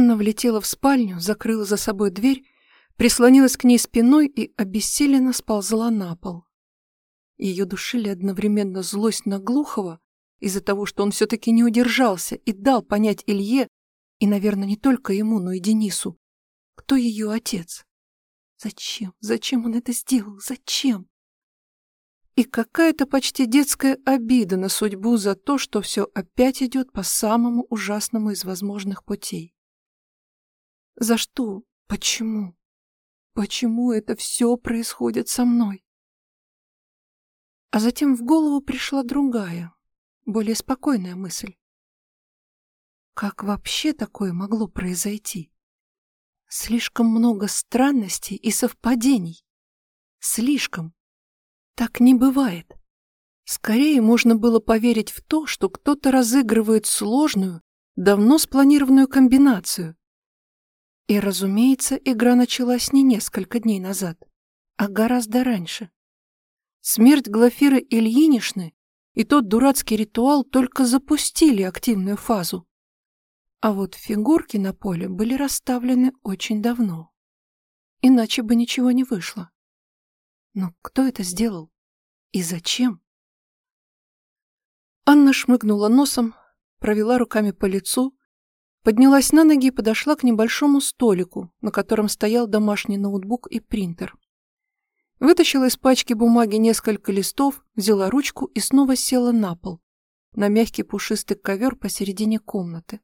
Анна влетела в спальню, закрыла за собой дверь, прислонилась к ней спиной и обессиленно сползла на пол. Ее душили одновременно злость на Глухова из-за того, что он все-таки не удержался и дал понять Илье, и, наверное, не только ему, но и Денису, кто ее отец. Зачем? Зачем он это сделал? Зачем? И какая-то почти детская обида на судьбу за то, что все опять идет по самому ужасному из возможных путей. За что? Почему? Почему это все происходит со мной? А затем в голову пришла другая, более спокойная мысль. Как вообще такое могло произойти? Слишком много странностей и совпадений. Слишком. Так не бывает. Скорее можно было поверить в то, что кто-то разыгрывает сложную, давно спланированную комбинацию. И, разумеется, игра началась не несколько дней назад, а гораздо раньше. Смерть Глафиры Ильинишны и тот дурацкий ритуал только запустили активную фазу. А вот фигурки на поле были расставлены очень давно. Иначе бы ничего не вышло. Но кто это сделал? И зачем? Анна шмыгнула носом, провела руками по лицу, поднялась на ноги и подошла к небольшому столику, на котором стоял домашний ноутбук и принтер. Вытащила из пачки бумаги несколько листов, взяла ручку и снова села на пол, на мягкий пушистый ковер посередине комнаты.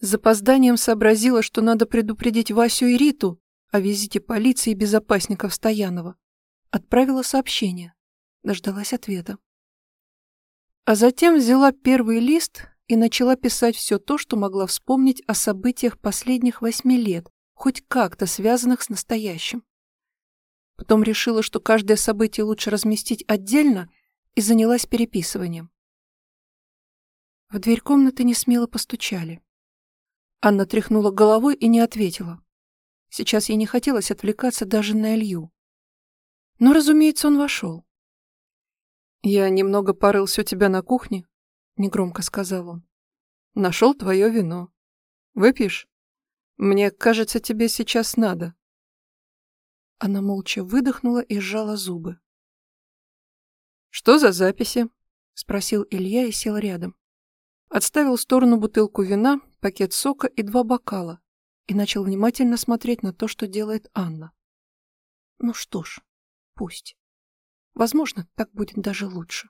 С запозданием сообразила, что надо предупредить Васю и Риту о визите полиции и безопасников Стоянова. Отправила сообщение. Дождалась ответа. А затем взяла первый лист и начала писать все то, что могла вспомнить о событиях последних восьми лет, хоть как-то связанных с настоящим. Потом решила, что каждое событие лучше разместить отдельно, и занялась переписыванием. В дверь комнаты не смело постучали. Анна тряхнула головой и не ответила. Сейчас ей не хотелось отвлекаться даже на Илью. Но, разумеется, он вошел. «Я немного порылся у тебя на кухне», — негромко сказал он. «Нашел твое вино. Выпьешь? Мне кажется, тебе сейчас надо». Она молча выдохнула и сжала зубы. «Что за записи?» — спросил Илья и сел рядом. Отставил в сторону бутылку вина, пакет сока и два бокала и начал внимательно смотреть на то, что делает Анна. Ну что ж, пусть. Возможно, так будет даже лучше.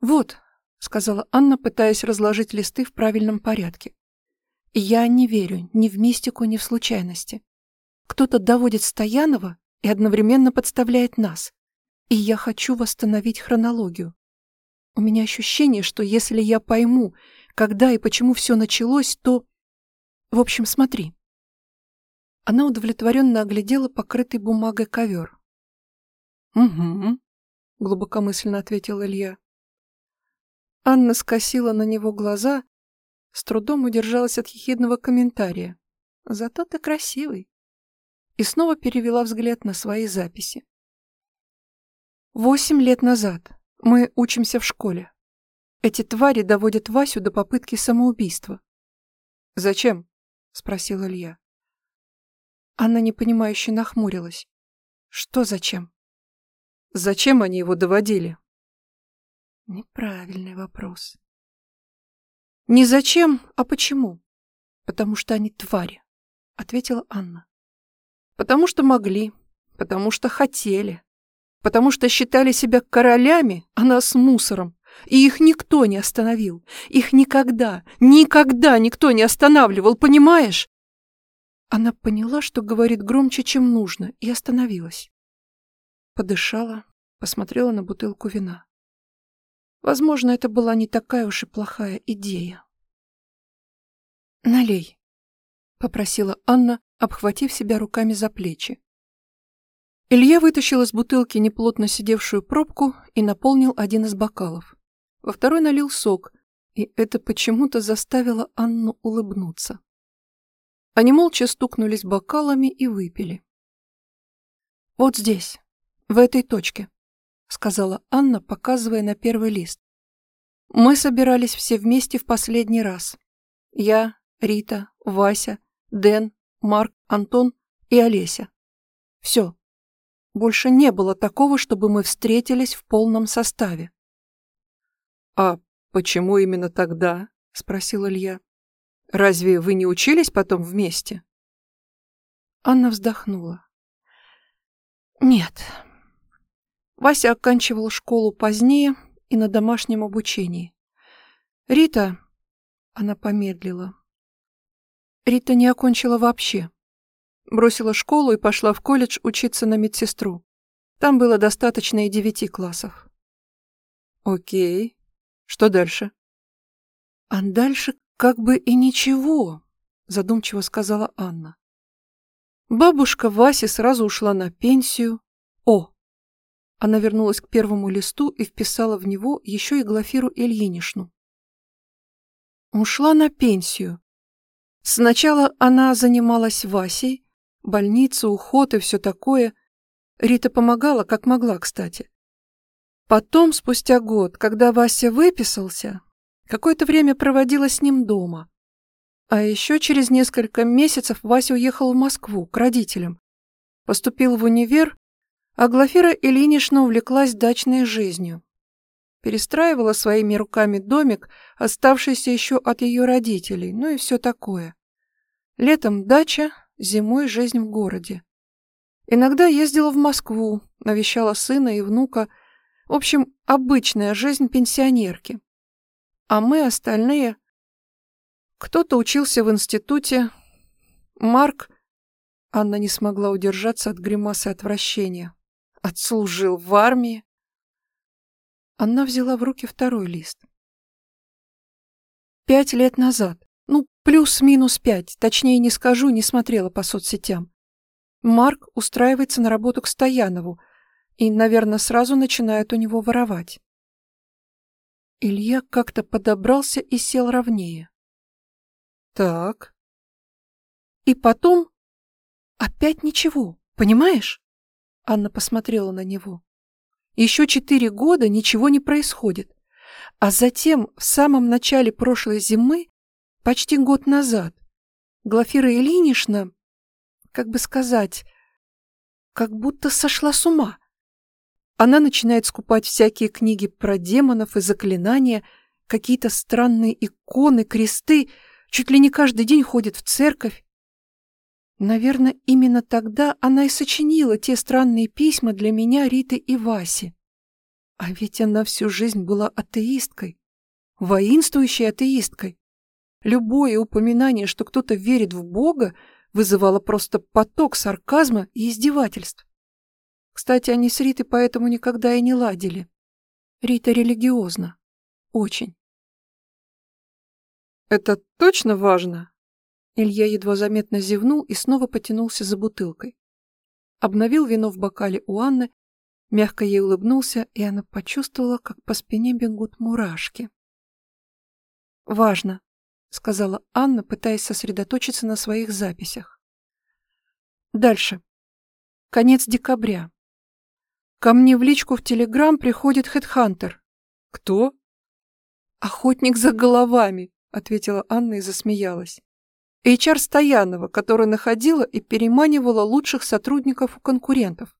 «Вот», — сказала Анна, пытаясь разложить листы в правильном порядке. «Я не верю ни в мистику, ни в случайности. Кто-то доводит Стоянова и одновременно подставляет нас. И я хочу восстановить хронологию. У меня ощущение, что если я пойму, когда и почему все началось, то... В общем, смотри. Она удовлетворенно оглядела покрытый бумагой ковер. «Угу», — глубокомысленно ответил Илья. Анна скосила на него глаза, с трудом удержалась от хихидного комментария. «Зато ты красивый». И снова перевела взгляд на свои записи. Восемь лет назад мы учимся в школе. Эти твари доводят Васю до попытки самоубийства. «Зачем?» — спросил Илья. Она непонимающе нахмурилась. «Что зачем?» «Зачем они его доводили?» Неправильный вопрос. «Не зачем, а почему?» «Потому что они твари», — ответила Анна. «Потому что могли, потому что хотели, потому что считали себя королями, а нас мусором. И их никто не остановил. Их никогда, никогда никто не останавливал, понимаешь? Она поняла, что говорит громче, чем нужно, и остановилась. Подышала, посмотрела на бутылку вина. Возможно, это была не такая уж и плохая идея. «Налей», — попросила Анна, обхватив себя руками за плечи. Илья вытащил из бутылки неплотно сидевшую пробку и наполнил один из бокалов. Во второй налил сок, и это почему-то заставило Анну улыбнуться. Они молча стукнулись бокалами и выпили. «Вот здесь, в этой точке», — сказала Анна, показывая на первый лист. «Мы собирались все вместе в последний раз. Я, Рита, Вася, Дэн, Марк, Антон и Олеся. Все. Больше не было такого, чтобы мы встретились в полном составе. «А почему именно тогда?» — спросил Илья. «Разве вы не учились потом вместе?» Анна вздохнула. «Нет. Вася оканчивал школу позднее и на домашнем обучении. Рита...» Она помедлила. Рита не окончила вообще. Бросила школу и пошла в колледж учиться на медсестру. Там было достаточно и девяти классов. Окей. Что дальше? А дальше как бы и ничего, задумчиво сказала Анна. Бабушка Васи сразу ушла на пенсию. О! Она вернулась к первому листу и вписала в него еще и Глафиру Ильинишну. Ушла на пенсию. Сначала она занималась Васей, больница, уход и все такое. Рита помогала, как могла, кстати. Потом, спустя год, когда Вася выписался, какое-то время проводила с ним дома. А еще через несколько месяцев Вася уехал в Москву к родителям. Поступил в универ, а Глафира Ильинична увлеклась дачной жизнью. Перестраивала своими руками домик, оставшийся еще от ее родителей, ну и все такое. Летом дача, зимой жизнь в городе. Иногда ездила в Москву, навещала сына и внука. В общем, обычная жизнь пенсионерки. А мы остальные... Кто-то учился в институте. Марк... Анна не смогла удержаться от гримасы отвращения. Отслужил в армии. Она взяла в руки второй лист. Пять лет назад, ну, плюс-минус пять, точнее не скажу, не смотрела по соцсетям. Марк устраивается на работу к Стоянову и, наверное, сразу начинает у него воровать. Илья как-то подобрался и сел ровнее. Так. И потом... Опять ничего, понимаешь? Анна посмотрела на него. Еще четыре года ничего не происходит. А затем, в самом начале прошлой зимы, почти год назад, Глафира Ильинична, как бы сказать, как будто сошла с ума. Она начинает скупать всякие книги про демонов и заклинания, какие-то странные иконы, кресты, чуть ли не каждый день ходит в церковь. Наверное, именно тогда она и сочинила те странные письма для меня, Риты и Васи. А ведь она всю жизнь была атеисткой, воинствующей атеисткой. Любое упоминание, что кто-то верит в Бога, вызывало просто поток сарказма и издевательств. Кстати, они с Ритой поэтому никогда и не ладили. Рита религиозна. Очень. «Это точно важно?» Илья едва заметно зевнул и снова потянулся за бутылкой. Обновил вино в бокале у Анны, мягко ей улыбнулся, и она почувствовала, как по спине бегут мурашки. «Важно», — сказала Анна, пытаясь сосредоточиться на своих записях. Дальше. Конец декабря. Ко мне в личку в Телеграм приходит хедхантер. Кто? Охотник за головами, ответила Анна и засмеялась. HR Стоянова, которая находила и переманивала лучших сотрудников у конкурентов.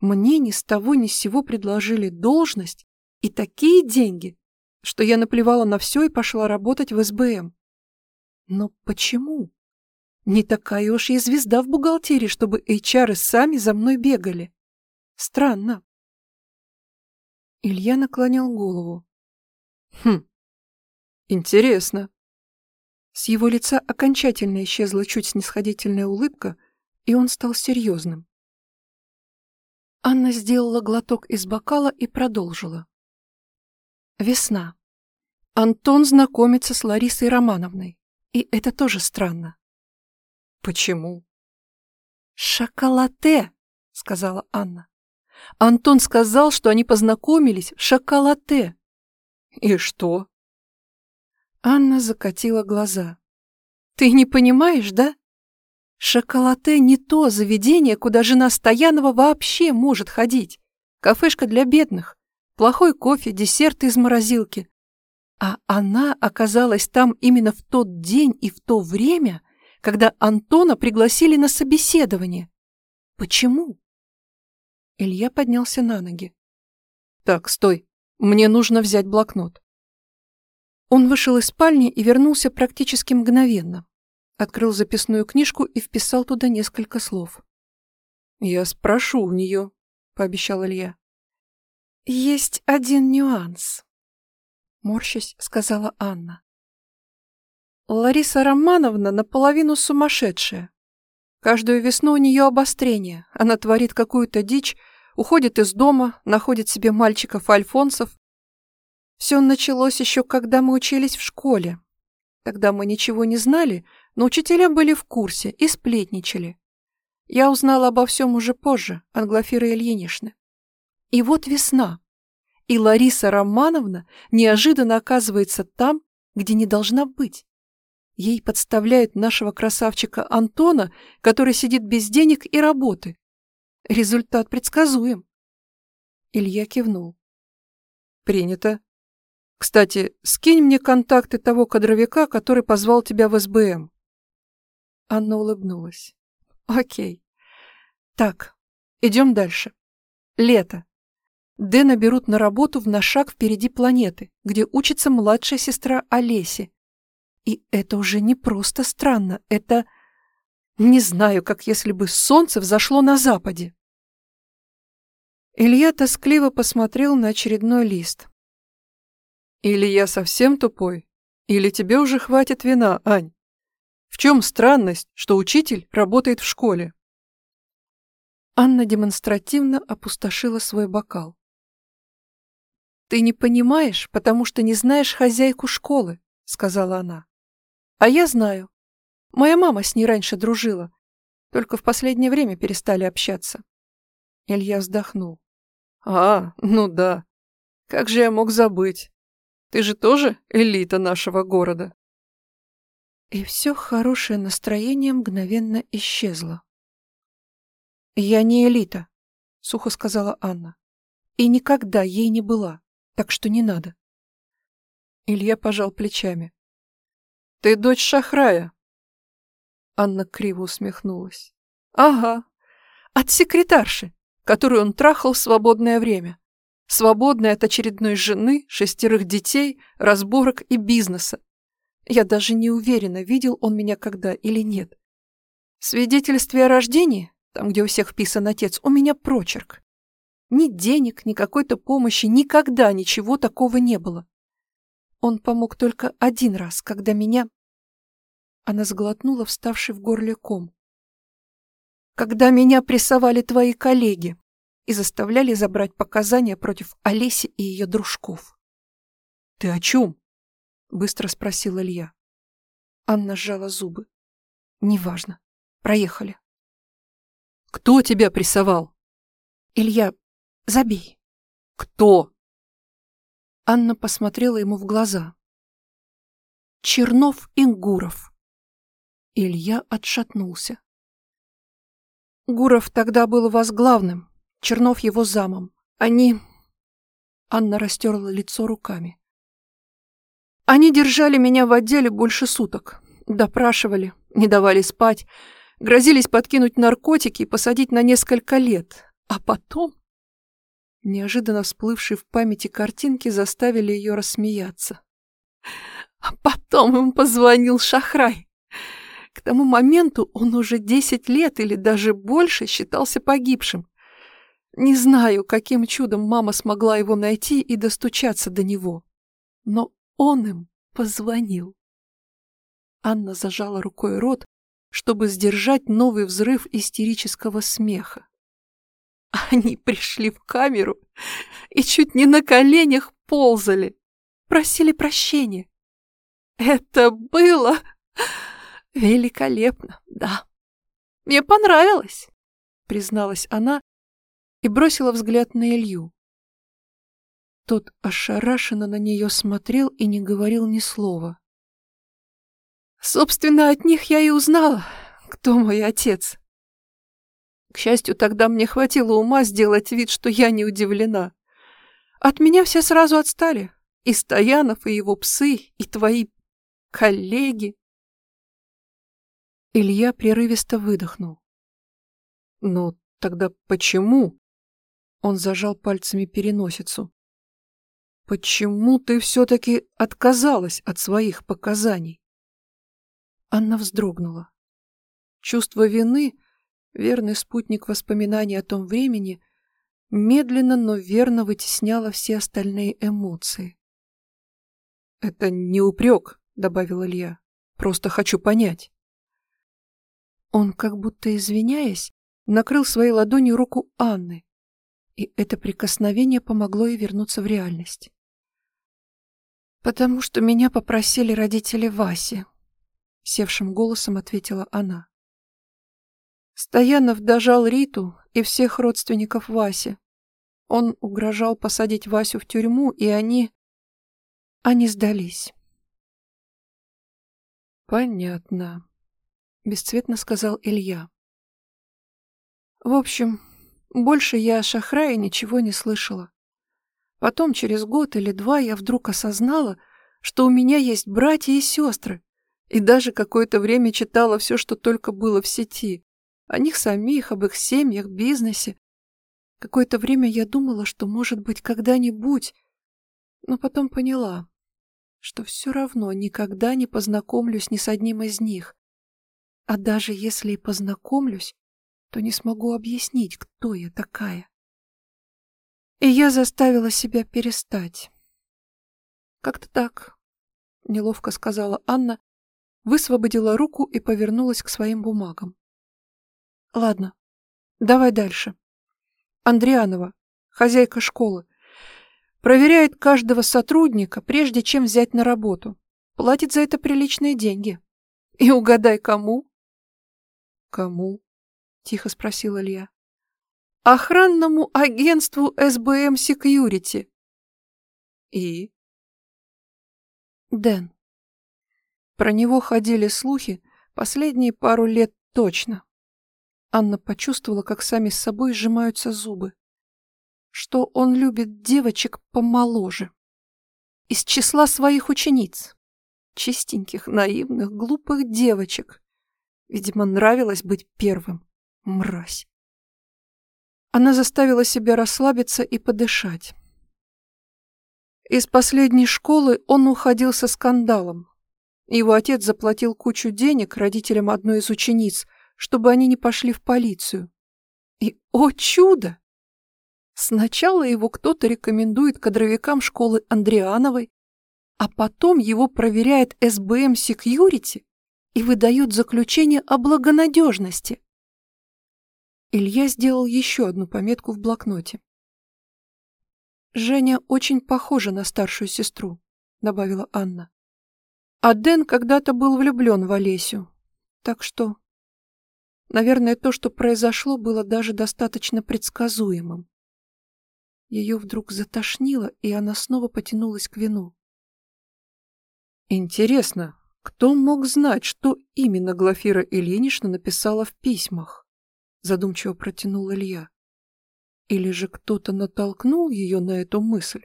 Мне ни с того ни с сего предложили должность и такие деньги, что я наплевала на все и пошла работать в СБМ. Но почему? Не такая уж и звезда в бухгалтерии, чтобы HR сами за мной бегали. Странно. Илья наклонил голову. Хм, интересно. С его лица окончательно исчезла чуть снисходительная улыбка, и он стал серьезным. Анна сделала глоток из бокала и продолжила. Весна. Антон знакомится с Ларисой Романовной, и это тоже странно. Почему? «Шоколате», — сказала Анна. Антон сказал, что они познакомились в шоколате. И что? Анна закатила глаза. «Ты не понимаешь, да? Шоколате не то заведение, куда жена Стоянова вообще может ходить. Кафешка для бедных. Плохой кофе, десерты из морозилки. А она оказалась там именно в тот день и в то время, когда Антона пригласили на собеседование. Почему? Илья поднялся на ноги. Так, стой. Мне нужно взять блокнот. Он вышел из спальни и вернулся практически мгновенно. Открыл записную книжку и вписал туда несколько слов. «Я спрошу у нее», — пообещал Илья. «Есть один нюанс», — морщась сказала Анна. Лариса Романовна наполовину сумасшедшая. Каждую весну у нее обострение. Она творит какую-то дичь, уходит из дома, находит себе мальчиков-альфонсов. Все началось еще, когда мы учились в школе. Тогда мы ничего не знали, но учителя были в курсе и сплетничали. Я узнала обо всем уже позже, от Глафиры Ильиничны. И вот весна. И Лариса Романовна неожиданно оказывается там, где не должна быть. Ей подставляют нашего красавчика Антона, который сидит без денег и работы. Результат предсказуем. Илья кивнул. Принято. Кстати, скинь мне контакты того кадровика, который позвал тебя в СБМ. Анна улыбнулась. Окей. Так, идем дальше. Лето. Дэна берут на работу в «На шаг впереди планеты», где учится младшая сестра Олеси. И это уже не просто странно, это... Не знаю, как если бы солнце взошло на западе. Илья тоскливо посмотрел на очередной лист. Или я совсем тупой, или тебе уже хватит вина, Ань. В чем странность, что учитель работает в школе? Анна демонстративно опустошила свой бокал. «Ты не понимаешь, потому что не знаешь хозяйку школы», — сказала она. «А я знаю. Моя мама с ней раньше дружила, только в последнее время перестали общаться». Илья вздохнул. «А, ну да. Как же я мог забыть? Ты же тоже элита нашего города». И все хорошее настроение мгновенно исчезло. «Я не элита», — сухо сказала Анна. «И никогда ей не была, так что не надо». Илья пожал плечами. «Ты дочь Шахрая». Анна криво усмехнулась. «Ага, от секретарши, которую он трахал в свободное время. Свободное от очередной жены, шестерых детей, разборок и бизнеса. Я даже не уверена, видел он меня когда или нет. В свидетельстве о рождении, там, где у всех вписан отец, у меня прочерк. Ни денег, ни какой-то помощи, никогда ничего такого не было. Он помог только один раз, когда меня... Она сглотнула вставший в горле ком. Когда меня прессовали твои коллеги и заставляли забрать показания против Олеси и ее дружков. — Ты о чем? Быстро спросил Илья. Анна сжала зубы. Неважно. Проехали. Кто тебя прессовал? Илья, забей. Кто? Анна посмотрела ему в глаза. Чернов и Гуров. Илья отшатнулся. Гуров тогда был у вас главным, Чернов его замом. Они... Анна растерла лицо руками. Они держали меня в отделе больше суток. Допрашивали, не давали спать, грозились подкинуть наркотики и посадить на несколько лет. А потом... Неожиданно всплывшие в памяти картинки заставили ее рассмеяться. А потом им позвонил Шахрай. К тому моменту он уже десять лет или даже больше считался погибшим. Не знаю, каким чудом мама смогла его найти и достучаться до него. Но он им позвонил. Анна зажала рукой рот, чтобы сдержать новый взрыв истерического смеха. Они пришли в камеру и чуть не на коленях ползали, просили прощения. Это было великолепно, да. Мне понравилось, призналась она и бросила взгляд на Илью. Тот ошарашенно на нее смотрел и не говорил ни слова. Собственно, от них я и узнала, кто мой отец. К счастью, тогда мне хватило ума сделать вид, что я не удивлена. От меня все сразу отстали. И Стоянов, и его псы, и твои коллеги. Илья прерывисто выдохнул. Но тогда почему? Он зажал пальцами переносицу. Почему ты все-таки отказалась от своих показаний? Анна вздрогнула. Чувство вины, верный спутник воспоминаний о том времени, медленно, но верно вытесняло все остальные эмоции. «Это не упрек», — добавил Илья. «Просто хочу понять». Он, как будто извиняясь, накрыл своей ладонью руку Анны, и это прикосновение помогло ей вернуться в реальность. «Потому что меня попросили родители Васи», — севшим голосом ответила она. Стоянов дожал Риту и всех родственников Васи. Он угрожал посадить Васю в тюрьму, и они... Они сдались. «Понятно», — бесцветно сказал Илья. В общем, больше я о Шахрае ничего не слышала. Потом, через год или два, я вдруг осознала, что у меня есть братья и сестры, и даже какое-то время читала все, что только было в сети. О них самих, об их семьях, бизнесе. Какое-то время я думала, что, может быть, когда-нибудь... Но потом поняла, что все равно никогда не познакомлюсь ни с одним из них. А даже если и познакомлюсь, то не смогу объяснить, кто я такая. И я заставила себя перестать. Как-то так, — неловко сказала Анна, высвободила руку и повернулась к своим бумагам. Ладно, давай дальше. Андрианова, хозяйка школы, проверяет каждого сотрудника, прежде чем взять на работу. Платит за это приличные деньги. И угадай, кому? Кому? — тихо спросил Илья. «Охранному агентству СБМ Секьюрити». «И?» «Дэн». Про него ходили слухи последние пару лет точно. Анна почувствовала, как сами с собой сжимаются зубы. Что он любит девочек помоложе. Из числа своих учениц. Чистеньких, наивных, глупых девочек. Видимо, нравилось быть первым. Мразь. Она заставила себя расслабиться и подышать. Из последней школы он уходил со скандалом. Его отец заплатил кучу денег родителям одной из учениц, чтобы они не пошли в полицию. И, о чудо! Сначала его кто-то рекомендует кадровикам школы Андриановой, а потом его проверяет СБМ Секьюрити и выдает заключение о благонадежности. Илья сделал еще одну пометку в блокноте. «Женя очень похожа на старшую сестру», — добавила Анна. «А Дэн когда-то был влюблен в Олесю. Так что...» Наверное, то, что произошло, было даже достаточно предсказуемым. Ее вдруг затошнило, и она снова потянулась к вину. «Интересно, кто мог знать, что именно Глафира Ильинична написала в письмах?» Задумчиво протянул Илья. Или же кто-то натолкнул ее на эту мысль?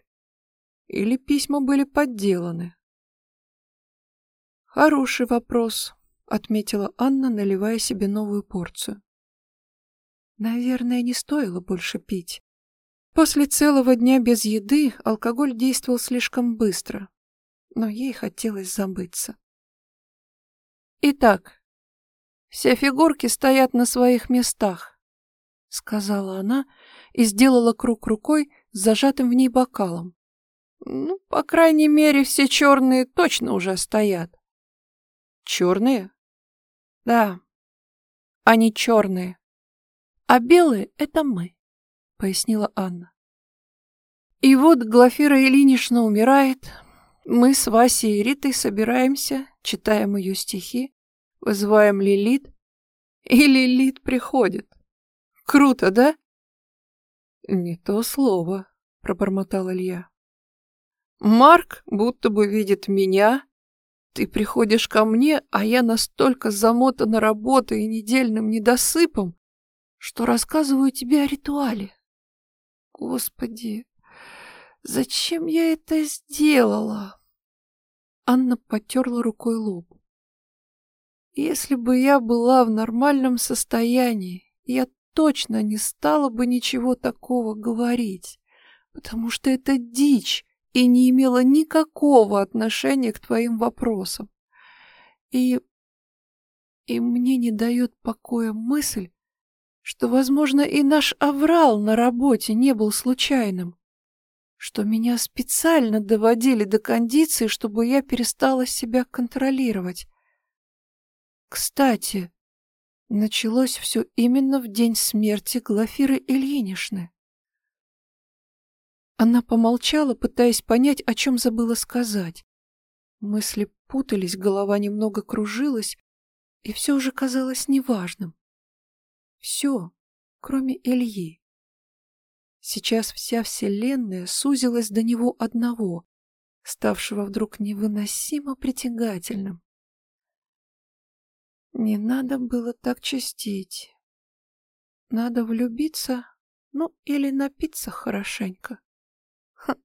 Или письма были подделаны? Хороший вопрос, отметила Анна, наливая себе новую порцию. Наверное, не стоило больше пить. После целого дня без еды алкоголь действовал слишком быстро, но ей хотелось забыться. Итак, все фигурки стоят на своих местах, — сказала она и сделала круг рукой с зажатым в ней бокалом. Ну, по крайней мере, все черные точно уже стоят. Черные? Да, они черные. А белые — это мы, — пояснила Анна. И вот Глафира Ильинична умирает. Мы с Васей и Ритой собираемся, читаем ее стихи, Вызываем Лилит, и Лилит приходит. Круто, да? Не то слово, пробормотал Илья. Марк будто бы видит меня. Ты приходишь ко мне, а я настолько замотана работой и недельным недосыпом, что рассказываю тебе о ритуале. Господи, Зачем я это сделала? Анна потерла рукой лоб. Если бы я была в нормальном состоянии, я точно не стала бы ничего такого говорить, потому что это дичь и не имела никакого отношения к твоим вопросам. И... и мне не дает покоя мысль, что, возможно, и наш аврал на работе не был случайным, что меня специально доводили до кондиции, чтобы я перестала себя контролировать. Кстати, началось все именно в день смерти Глафиры Ильиничны. Она помолчала, пытаясь понять, о чем забыла сказать. Мысли путались, голова немного кружилась, и все уже казалось неважным. Все, кроме Ильи. Сейчас вся вселенная сузилась до него одного, ставшего вдруг невыносимо притягательным. Не надо было так чистить. Надо влюбиться, ну или напиться хорошенько. Ха.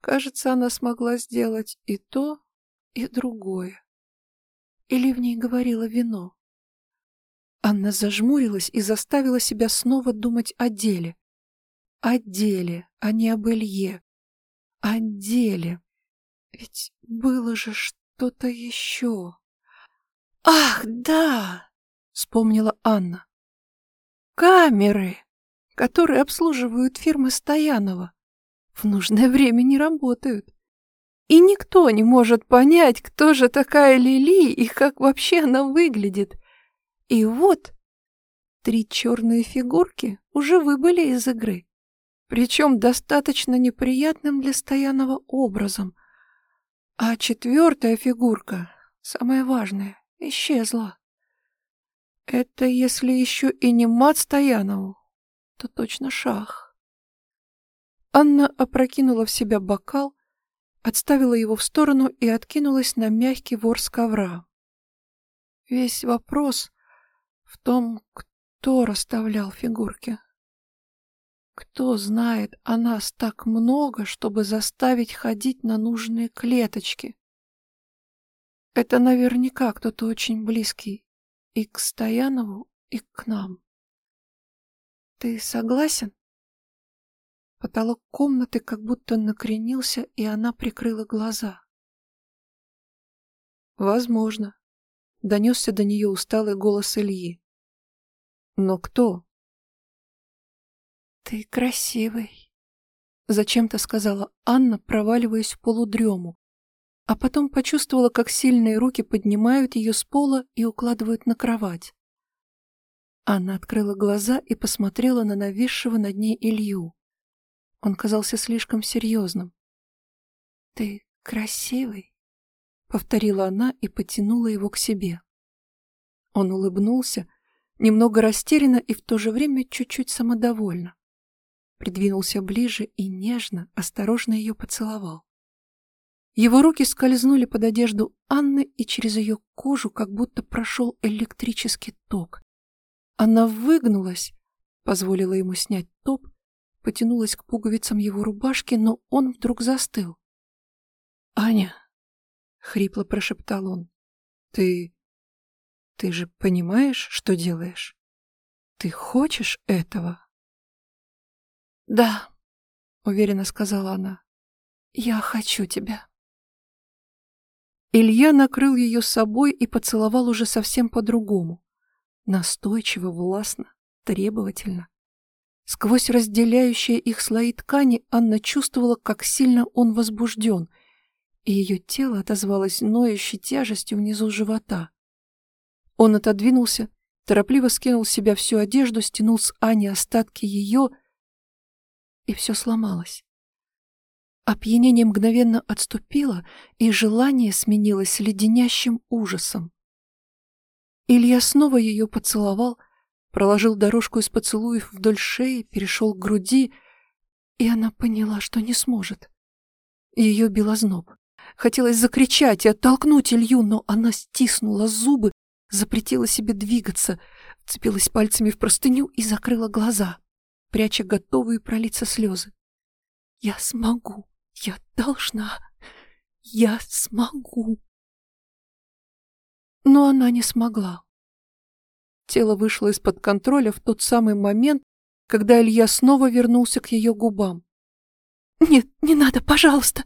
Кажется, она смогла сделать и то, и другое. Или в ней говорило вино. Анна зажмурилась и заставила себя снова думать о деле. О деле, а не об Илье. О деле. Ведь было же что-то еще. «Ах, да!» — вспомнила Анна. «Камеры, которые обслуживают фирмы Стоянова, в нужное время не работают. И никто не может понять, кто же такая Лили и как вообще она выглядит. И вот три черные фигурки уже выбыли из игры. Причем достаточно неприятным для Стоянова образом. А четвертая фигурка, самая важная, исчезла. Это если еще и не мат Стоянову, то точно шах. Анна опрокинула в себя бокал, отставила его в сторону и откинулась на мягкий ворс ковра. Весь вопрос в том, кто расставлял фигурки. Кто знает о нас так много, чтобы заставить ходить на нужные клеточки? Это наверняка кто-то очень близкий и к Стоянову, и к нам. Ты согласен? Потолок комнаты как будто накренился, и она прикрыла глаза. Возможно. Донесся до нее усталый голос Ильи. Но кто? Ты красивый. Зачем-то сказала Анна, проваливаясь в полудрему, а потом почувствовала, как сильные руки поднимают ее с пола и укладывают на кровать. Анна открыла глаза и посмотрела на нависшего над ней Илью. Он казался слишком серьезным. «Ты красивый», — повторила она и потянула его к себе. Он улыбнулся, немного растерянно и в то же время чуть-чуть самодовольно. Придвинулся ближе и нежно, осторожно ее поцеловал. Его руки скользнули под одежду Анны, и через ее кожу как будто прошел электрический ток. Она выгнулась, позволила ему снять топ, потянулась к пуговицам его рубашки, но он вдруг застыл. «Аня!» — хрипло прошептал он. «Ты... ты же понимаешь, что делаешь? Ты хочешь этого?» «Да», — уверенно сказала она. «Я хочу тебя». Илья накрыл ее собой и поцеловал уже совсем по-другому. Настойчиво, властно, требовательно. Сквозь разделяющие их слои ткани Анна чувствовала, как сильно он возбужден, и ее тело отозвалось ноющей тяжестью внизу живота. Он отодвинулся, торопливо скинул с себя всю одежду, стянул с Ани остатки ее, и все сломалось. Опьянение мгновенно отступило, и желание сменилось леденящим ужасом. Илья снова ее поцеловал, проложил дорожку из поцелуев вдоль шеи, перешел к груди, и она поняла, что не сможет. Ее бил озноб. Хотелось закричать и оттолкнуть Илью, но она стиснула зубы, запретила себе двигаться, вцепилась пальцами в простыню и закрыла глаза, пряча готовые пролиться слезы. Я смогу. Я должна. Я смогу. Но она не смогла. Тело вышло из-под контроля в тот самый момент, когда Илья снова вернулся к ее губам. «Нет, не надо, пожалуйста!»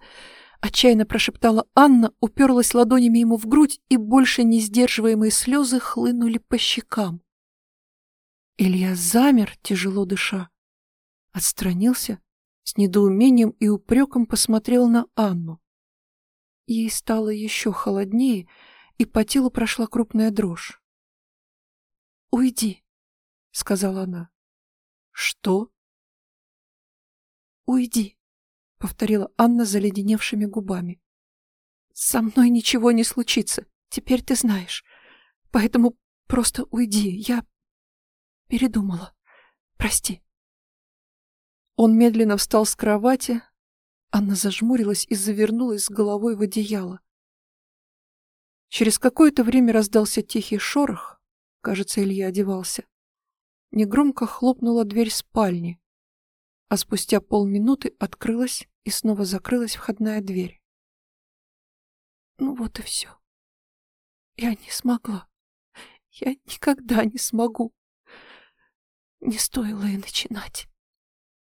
Отчаянно прошептала Анна, уперлась ладонями ему в грудь, и больше не сдерживаемые слезы хлынули по щекам. Илья замер, тяжело дыша. Отстранился, с недоумением и упреком посмотрел на Анну. Ей стало еще холоднее, и по телу прошла крупная дрожь. «Уйди», — сказала она. «Что?» «Уйди», — повторила Анна заледеневшими губами. «Со мной ничего не случится, теперь ты знаешь. Поэтому просто уйди, я передумала. Прости». Он медленно встал с кровати. Анна зажмурилась и завернулась с головой в одеяло. Через какое-то время раздался тихий шорох. Кажется, Илья одевался. Негромко хлопнула дверь спальни, а спустя полминуты открылась и снова закрылась входная дверь. Ну вот и все. Я не смогла. Я никогда не смогу. Не стоило и начинать.